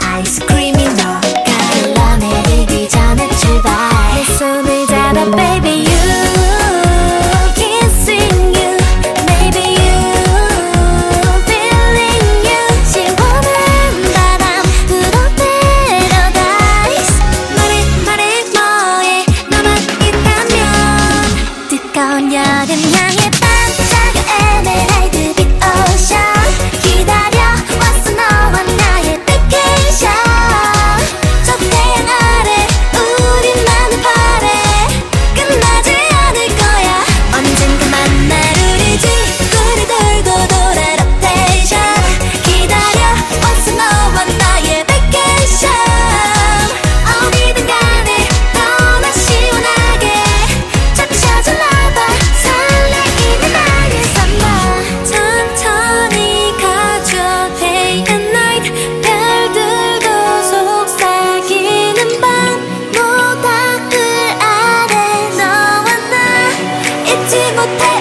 ice cream. 못해